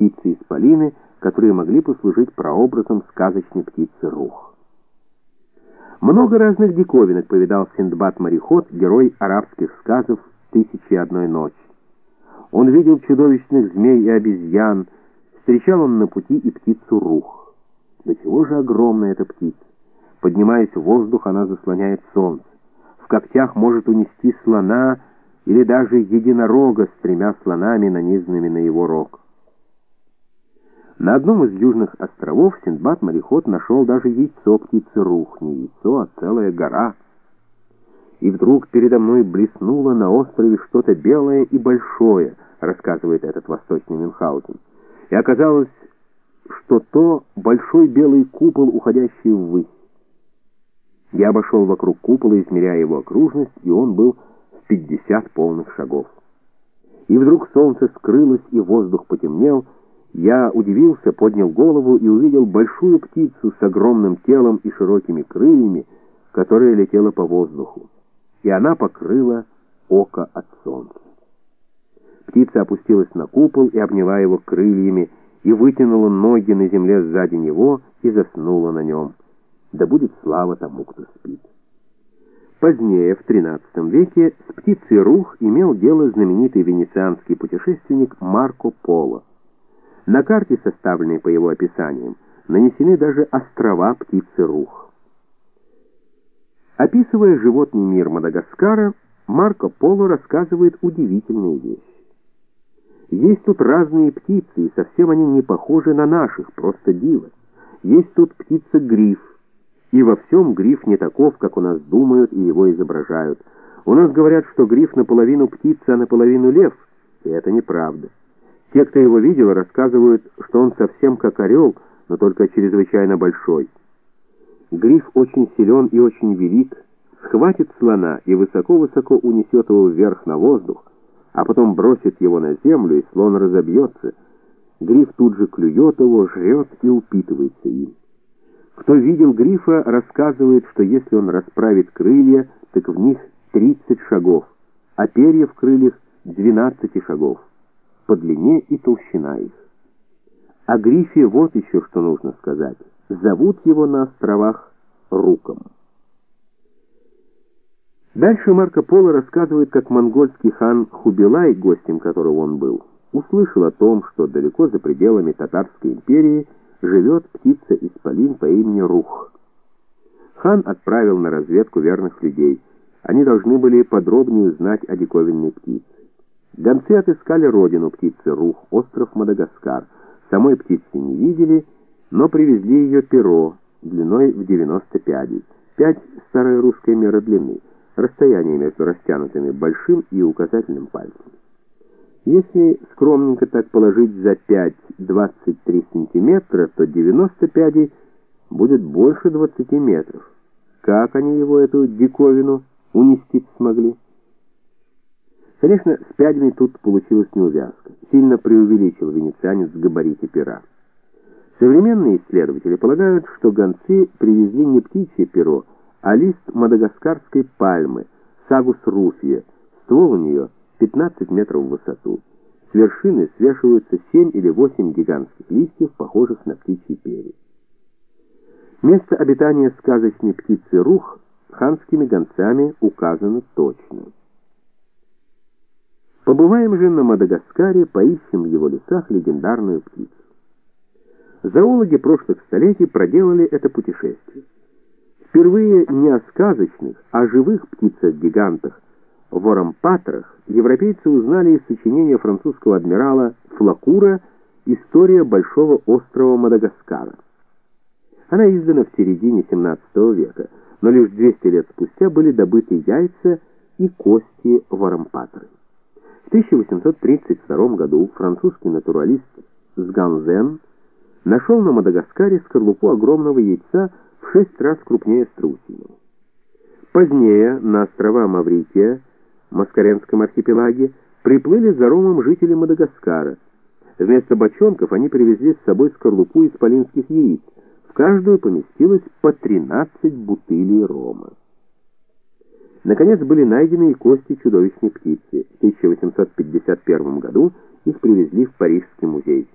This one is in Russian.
птицы-исполины, которые могли послужить прообразом сказочной птицы Рух. Много разных диковинок повидал Синдбад-мореход, герой арабских сказов «Тысячи одной ночи». Он видел чудовищных змей и обезьян, встречал он на пути и птицу Рух. До чего же огромная эта птица? Поднимаясь в воздух, она заслоняет солнце. В когтях может унести слона или даже единорога с тремя слонами, нанизанными на его рог. На одном из южных островов Синдбад-мореход нашел даже яйцо птицы Рух. Не яйцо, а целая гора. И вдруг передо мной блеснуло на острове что-то белое и большое, рассказывает этот восточный Мюнхгаузен. И оказалось, что то большой белый купол, уходящий ввысь. Я обошел вокруг купола, измеряя его окружность, и он был в 50 полных шагов. И вдруг солнце скрылось, и воздух потемнел. Я удивился, поднял голову и увидел большую птицу с огромным телом и широкими крыльями, которая летела по воздуху. И она покрыла око от солнца. Птица опустилась на купол и обняла его крыльями, и вытянула ноги на земле сзади него и заснула на нем да будет слава тому, кто спит. Позднее, в XIII веке, с птицей Рух имел дело знаменитый венецианский путешественник Марко Поло. На карте, составленной по его описаниям, нанесены даже острова птицы Рух. Описывая животный мир Мадагаскара, Марко Поло рассказывает удивительные вещи. Есть тут разные птицы, и совсем они не похожи на наших, просто диво. Есть тут птица-гриф, и во всем гриф не таков, как у нас думают и его изображают. У нас говорят, что гриф наполовину птица, а наполовину лев, и это неправда. Те, кто его видел, рассказывают, что он совсем как орел, но только чрезвычайно большой. Гриф очень силен и очень велик, схватит слона и высоко-высоко унесет его вверх на воздух, а потом бросит его на землю, и слон разобьется. Гриф тут же клюет его, жрет и упитывается им. Кто видел грифа, рассказывает, что если он расправит крылья, так в них 30 шагов, а перья в крыльях 12 шагов, по длине и толщина их. О грифе вот еще что нужно сказать. Зовут его на островах Руком. Дальше Марко Поло рассказывает, как монгольский хан Хубилай, гостем которого он был, услышал о том, что далеко за пределами Татарской империи живет птица-исполин по имени Рух. Хан отправил на разведку верных людей. Они должны были подробнее узнать о диковинной птице. Гонцы отыскали родину птицы Рух, остров Мадагаскар. Самой птицы не видели, но привезли ее перо длиной в 90 пядей. Пять — старая русская мера длины, расстояние между растянутыми большим и указательным пальцем. Если скромненько так положить за 5 23 сантиметра, то 90 пядей будет больше 20 метров. Как они его, эту диковину, унести смогли? Конечно, с пядями тут получилась неувязка. Сильно преувеличил венецианец в габарите пера. Современные исследователи полагают, что гонцы привезли не птичье перо, а лист мадагаскарской пальмы, сагус руфия. Ствол у нее – 15 метров в высоту. С вершины свешиваются 7 или 8 гигантских листьев, похожих на птичьи перья. Место обитания сказочной птицы Рух ханскими гонцами указано точно. Побываем же на Мадагаскаре, поищем в его лесах легендарную птицу. Зоологи прошлых столетий проделали это путешествие. Впервые не о сказочных, а о живых птицах-гигантах в Орампатрах европейцы узнали из сочинения французского адмирала Флакура «История большого острова Мадагаскара». Она издана в середине 17 века, но лишь 200 лет спустя были добыты яйца и кости Варампатры. В 1832 году французский натуралист Сганзен нашел на Мадагаскаре скорлупу огромного яйца в шесть раз крупнее страусиного. Позднее на острова Маврикия Маскаренском архипелаге приплыли за ромом жители Мадагаскара. Вместо бочонков они привезли с собой скорлупу исполинских яиц. В каждую поместилось по 13 бутылей рома. Наконец были найдены и кости чудовищной птицы. В 1851 году их привезли в Парижский музей.